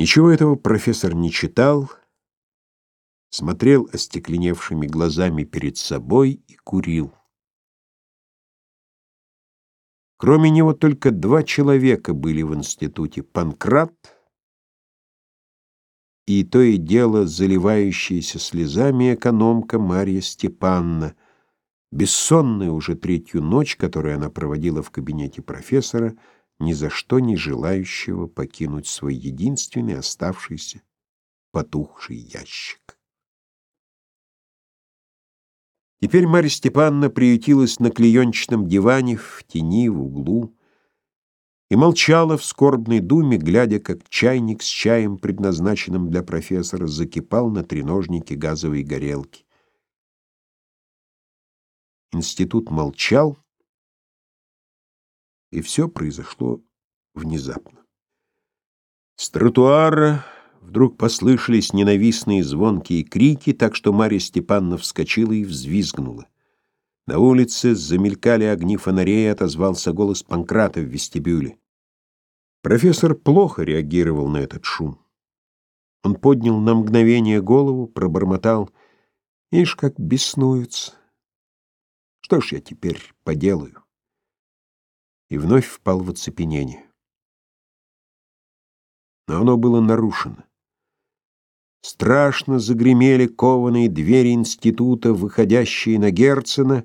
Ничего этого профессор не читал, смотрел остекленевшими глазами перед собой и курил. Кроме него только два человека были в институте: Панкрат и то и дело заливающаяся слезами экономка Марья Степанна, бессонная уже третью ночь, которую она проводила в кабинете профессора, ни за что не желающего покинуть свой единственный оставшийся потухший ящик. Теперь Марья Степановна приютилась на клеенчатом диване в тени в углу и молчала в скорбной думе, глядя, как чайник с чаем, предназначенным для профессора, закипал на треножнике газовой горелки. Институт молчал, и все произошло внезапно. С тротуара Вдруг послышались ненавистные звонкие крики, так что Марья Степановна вскочила и взвизгнула. На улице замелькали огни фонарей, отозвался голос Панкрата в вестибюле. Профессор плохо реагировал на этот шум. Он поднял на мгновение голову, пробормотал: "Ишь, как беснуются. Что ж я теперь поделаю?" И вновь впал в оцепенение. Но оно было нарушено. Страшно загремели кованые двери института, выходящие на Герцена,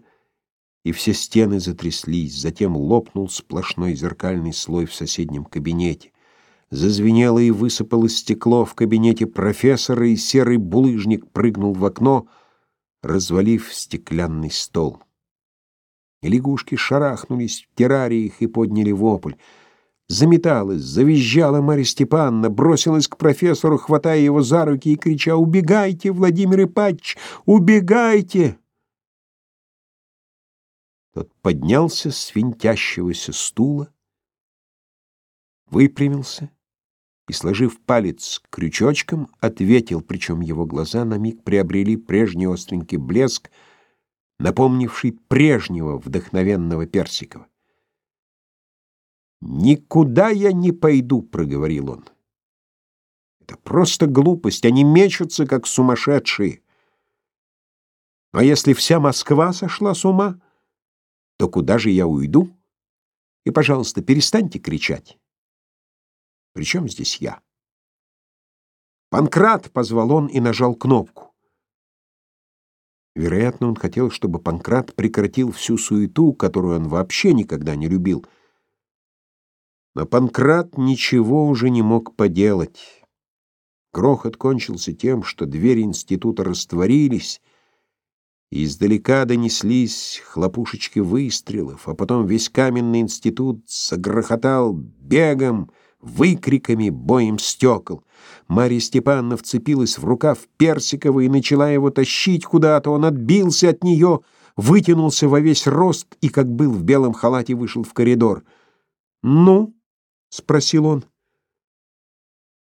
и все стены затряслись. Затем лопнул сплошной зеркальный слой в соседнем кабинете. Зазвенело и высыпало стекло в кабинете профессора, и серый булыжник прыгнул в окно, развалив стеклянный стол. Лягушки шарахнулись в террариях и подняли вопль. Заметалась, завизжала Марья Степановна, бросилась к профессору, хватая его за руки и крича «Убегайте, Владимир Ипатч, убегайте!» Тот поднялся с винтящегося стула, выпрямился и, сложив палец крючочком, ответил, причем его глаза на миг приобрели прежний остренький блеск, напомнивший прежнего вдохновенного Персикова. «Никуда я не пойду», — проговорил он. «Это просто глупость, они мечутся, как сумасшедшие. А если вся Москва сошла с ума, то куда же я уйду? И, пожалуйста, перестаньте кричать. Причем здесь я?» «Панкрат!» — позвал он и нажал кнопку. Вероятно, он хотел, чтобы Панкрат прекратил всю суету, которую он вообще никогда не любил — но Панкрат ничего уже не мог поделать. Грохот кончился тем, что двери института растворились, и издалека донеслись хлопушечки выстрелов, а потом весь каменный институт загрохотал бегом, выкриками, боем стекол. Марья Степановна вцепилась в рукав Персикова и начала его тащить куда-то. Он отбился от нее, вытянулся во весь рост и, как был в белом халате, вышел в коридор. «Ну?» — спросил он.